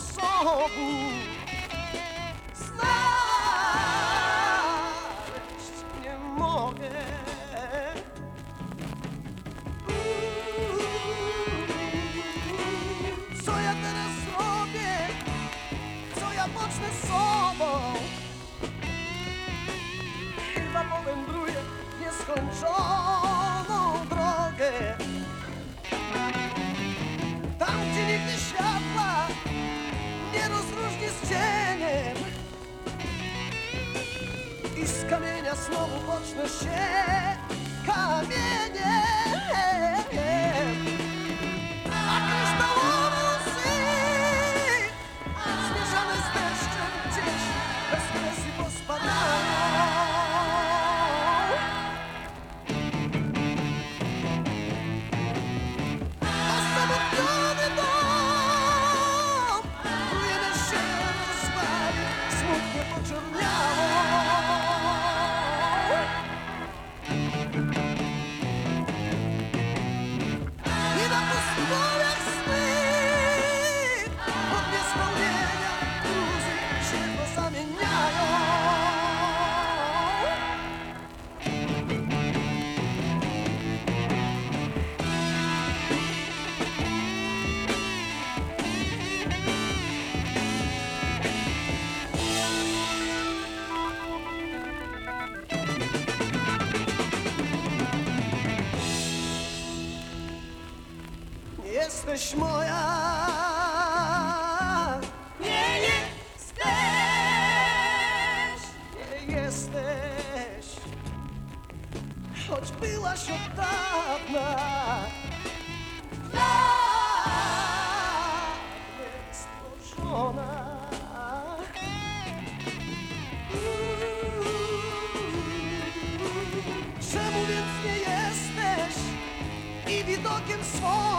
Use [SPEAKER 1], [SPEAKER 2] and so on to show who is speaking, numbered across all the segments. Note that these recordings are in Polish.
[SPEAKER 1] sposobu Znaleźć nie mogę Co ja teraz zrobię? Co ja pocznę z sobą? Chyba powędruję w nieskończoną kamienia znowu pocznę się. Kamieniem Jesteś moja. Nie jesteś. Nie jesteś. Choć byłaś od dawna. Czemu więc nie jesteś i widokiem swoim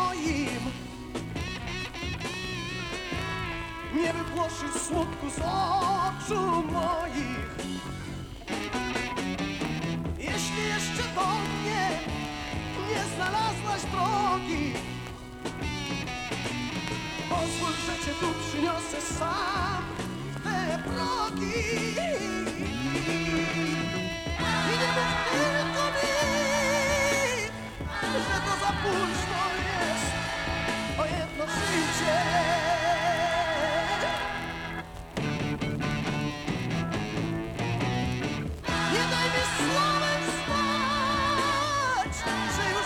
[SPEAKER 1] nie smutku z oczu moich? Jeśli jeszcze do mnie nie znalazłaś drogi, pozwól, że cię tu przyniosę sam te progi. I nie mów tylko mi, że to za późno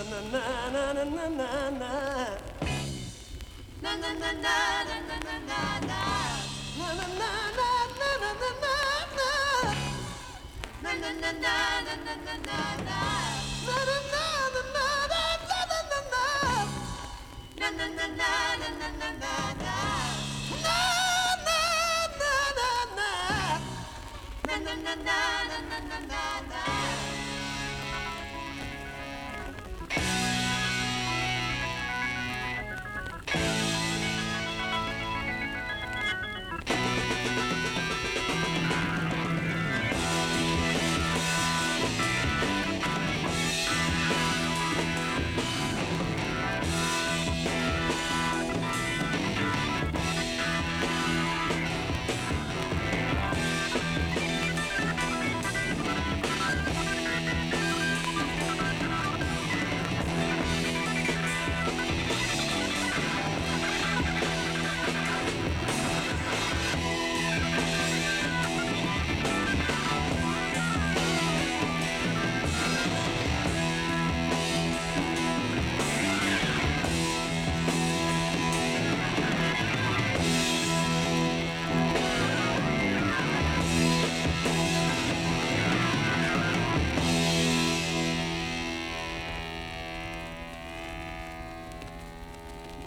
[SPEAKER 1] Na na na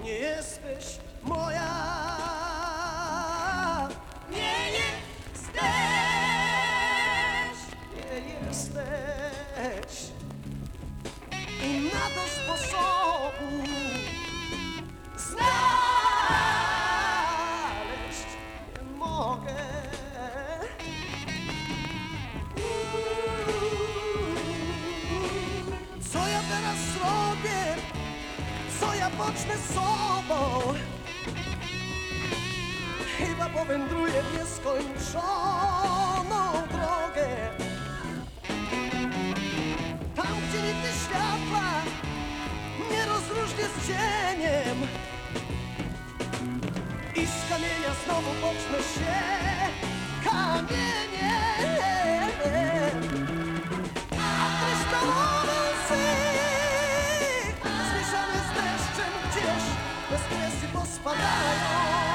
[SPEAKER 1] nie jesteś moja. Nie jesteś. Nie jesteś. I na
[SPEAKER 2] to sposobu co
[SPEAKER 1] ja pocznę z sobą? Chyba
[SPEAKER 2] powędruję w nieskończoną drogę. Tam, gdzie nigdy światła
[SPEAKER 1] nie
[SPEAKER 2] rozróżnię
[SPEAKER 1] z cieniem. I z kamienia znowu pocznę się kamieniem. bez kresy pozpadają